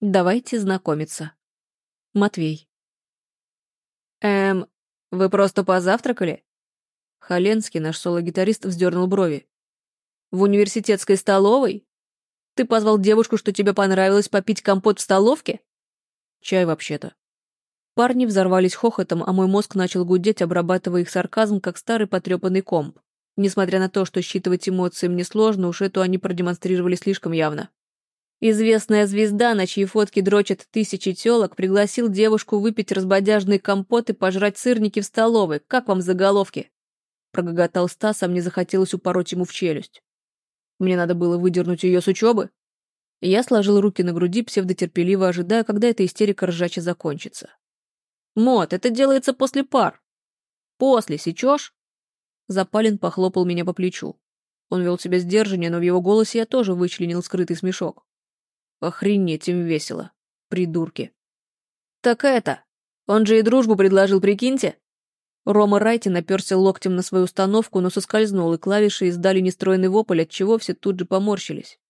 Давайте знакомиться. Матвей. Эм, вы просто позавтракали? Халенский, наш соло-гитарист, вздернул брови. В университетской столовой? Ты позвал девушку, что тебе понравилось попить компот в столовке? Чай вообще-то. Парни взорвались хохотом, а мой мозг начал гудеть, обрабатывая их сарказм, как старый потрепанный комп. Несмотря на то, что считывать эмоции мне сложно, уж эту они продемонстрировали слишком явно. Известная звезда, на чьи фотки дрочат тысячи телок, пригласил девушку выпить разбодяжный компот и пожрать сырники в столовой. Как вам заголовки? Прогоготал Стас, а мне захотелось упороть ему в челюсть. Мне надо было выдернуть ее с учебы. Я сложил руки на груди, псевдотерпеливо ожидая, когда эта истерика ржача закончится. «Мот, это делается после пар». «После, сечешь?» Запалин похлопал меня по плечу. Он вел себя сдержаннее, но в его голосе я тоже вычленил скрытый смешок. Охренеть им весело. Придурки. «Так это, он же и дружбу предложил, прикиньте?» Рома Райти наперся локтем на свою установку, но соскользнул, и клавиши издали нестроенный вопль, отчего все тут же поморщились.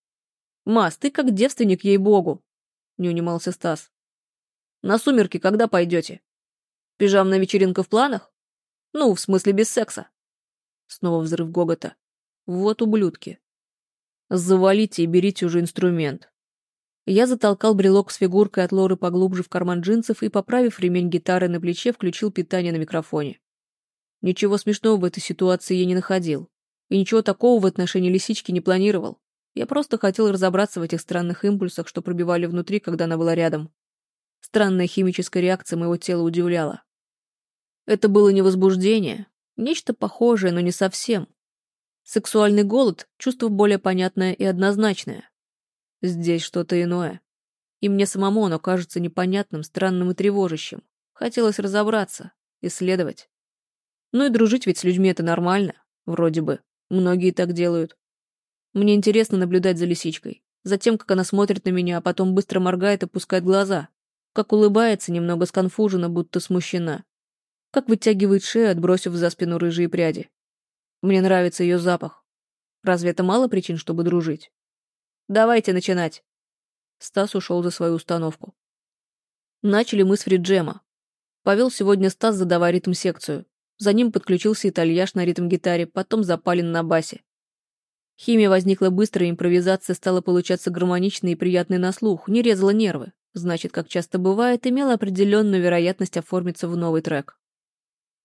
«Мас, ты как девственник, ей-богу!» — не унимался Стас. «На сумерки когда пойдете? Пижамная вечеринка в планах? Ну, в смысле без секса?» Снова взрыв гогота. Вот ублюдки. Завалите и берите уже инструмент. Я затолкал брелок с фигуркой от Лоры поглубже в карман джинсов и, поправив ремень гитары на плече, включил питание на микрофоне. Ничего смешного в этой ситуации я не находил. И ничего такого в отношении лисички не планировал. Я просто хотел разобраться в этих странных импульсах, что пробивали внутри, когда она была рядом. Странная химическая реакция моего тела удивляла. Это было не возбуждение, Нечто похожее, но не совсем. Сексуальный голод — чувство более понятное и однозначное. Здесь что-то иное. И мне самому оно кажется непонятным, странным и тревожащим. Хотелось разобраться, исследовать. Ну и дружить ведь с людьми это нормально, вроде бы. Многие так делают. Мне интересно наблюдать за лисичкой, за тем, как она смотрит на меня, а потом быстро моргает и опускает глаза, как улыбается, немного сконфужена, будто смущена как вытягивает шею, отбросив за спину рыжие пряди. Мне нравится ее запах. Разве это мало причин, чтобы дружить? Давайте начинать. Стас ушел за свою установку. Начали мы с фриджема. Повел сегодня Стас, задавая ритм-секцию. За ним подключился итальяш на ритм-гитаре, потом запален на басе. Химия возникла быстро, и импровизация стала получаться гармоничной и приятной на слух, не резала нервы. Значит, как часто бывает, имела определенную вероятность оформиться в новый трек.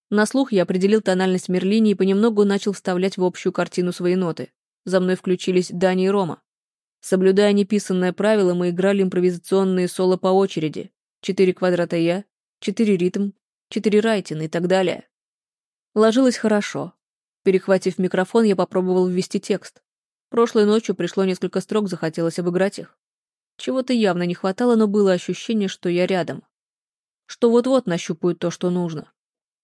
На слух я определил тональность Мерлини и понемногу начал вставлять в общую картину свои ноты. За мной включились Дани и Рома. Соблюдая неписанное правило, мы играли импровизационные соло по очереди. Четыре квадрата я, четыре ритм, четыре райтин и так далее. Ложилось хорошо. Перехватив микрофон, я попробовал ввести текст. Прошлой ночью пришло несколько строк, захотелось обыграть их. Чего-то явно не хватало, но было ощущение, что я рядом. Что вот-вот нащупают то, что нужно.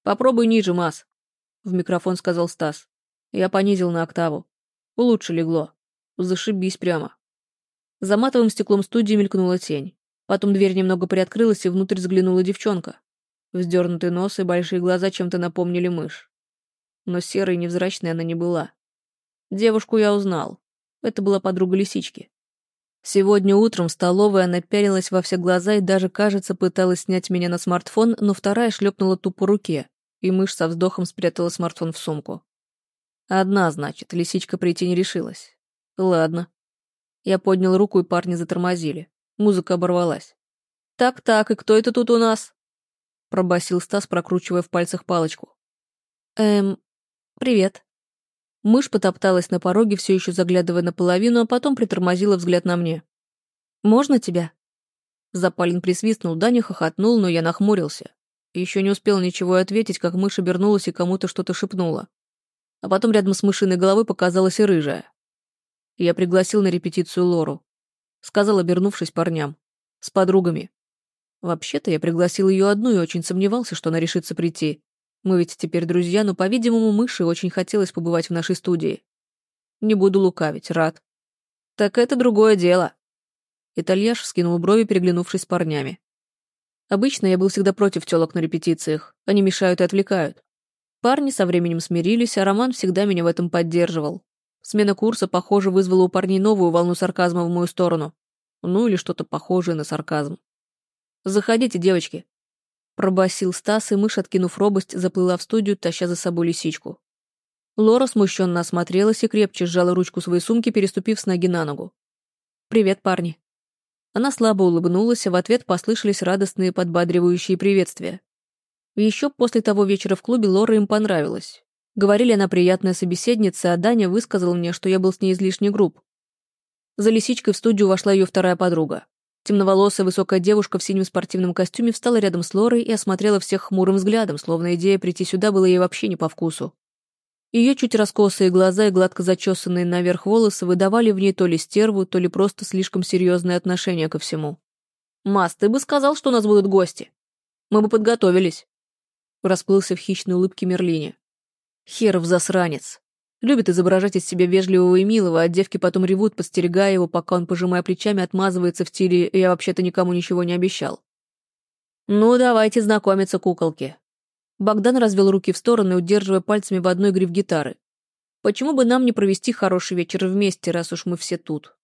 «Попробуй ниже, Мас», — в микрофон сказал Стас. Я понизил на октаву. Лучше легло. Зашибись прямо. За матовым стеклом студии мелькнула тень. Потом дверь немного приоткрылась, и внутрь взглянула девчонка. Вздернутый нос и большие глаза чем-то напомнили мышь. Но серой и невзрачной она не была. Девушку я узнал. Это была подруга лисички. Сегодня утром в столовой она пялилась во все глаза и даже, кажется, пыталась снять меня на смартфон, но вторая шлепнула ту по руке, и мышь со вздохом спрятала смартфон в сумку. Одна, значит, лисичка прийти не решилась. Ладно. Я поднял руку, и парни затормозили. Музыка оборвалась. «Так-так, и кто это тут у нас?» Пробасил Стас, прокручивая в пальцах палочку. «Эм, привет». Мышь потопталась на пороге, все еще заглядывая наполовину, а потом притормозила взгляд на мне. «Можно тебя?» Запалин присвистнул, Даня хохотнул, но я нахмурился. Еще не успел ничего ответить, как мышь обернулась и кому-то что-то шепнула. А потом рядом с мышиной головой показалась и рыжая. Я пригласил на репетицию Лору. Сказал, обернувшись парням. С подругами. Вообще-то я пригласил ее одну и очень сомневался, что она решится прийти. Мы ведь теперь друзья, но, по-видимому, мыши очень хотелось побывать в нашей студии. Не буду лукавить, рад. Так это другое дело. Итальяш вскинул брови, переглянувшись с парнями. Обычно я был всегда против телок на репетициях. Они мешают и отвлекают. Парни со временем смирились, а Роман всегда меня в этом поддерживал. Смена курса, похоже, вызвала у парней новую волну сарказма в мою сторону. Ну или что-то похожее на сарказм. «Заходите, девочки!» Пробасил Стас, и мышь, откинув робость, заплыла в студию, таща за собой лисичку. Лора смущенно осмотрелась и крепче сжала ручку своей сумки, переступив с ноги на ногу. «Привет, парни». Она слабо улыбнулась, а в ответ послышались радостные подбадривающие приветствия. Еще после того вечера в клубе Лора им понравилась. Говорили, она приятная собеседница, а Даня высказал мне, что я был с ней излишне груб. За лисичкой в студию вошла ее вторая подруга. Темноволосая высокая девушка в синем спортивном костюме встала рядом с Лорой и осмотрела всех хмурым взглядом, словно идея прийти сюда была ей вообще не по вкусу. Ее чуть раскосые глаза и гладко зачесанные наверх волосы выдавали в ней то ли стерву, то ли просто слишком серьезное отношение ко всему. «Мас, ты бы сказал, что у нас будут гости. Мы бы подготовились», — расплылся в хищной улыбке Мерлине. «Херов засранец. Любит изображать из себя вежливого и милого, а девки потом ревут, подстерегая его, пока он, пожимая плечами, отмазывается в стиле «я вообще-то никому ничего не обещал». «Ну, давайте знакомиться, куколки. Богдан развел руки в стороны, удерживая пальцами в одной гриф гитары. «Почему бы нам не провести хороший вечер вместе, раз уж мы все тут?»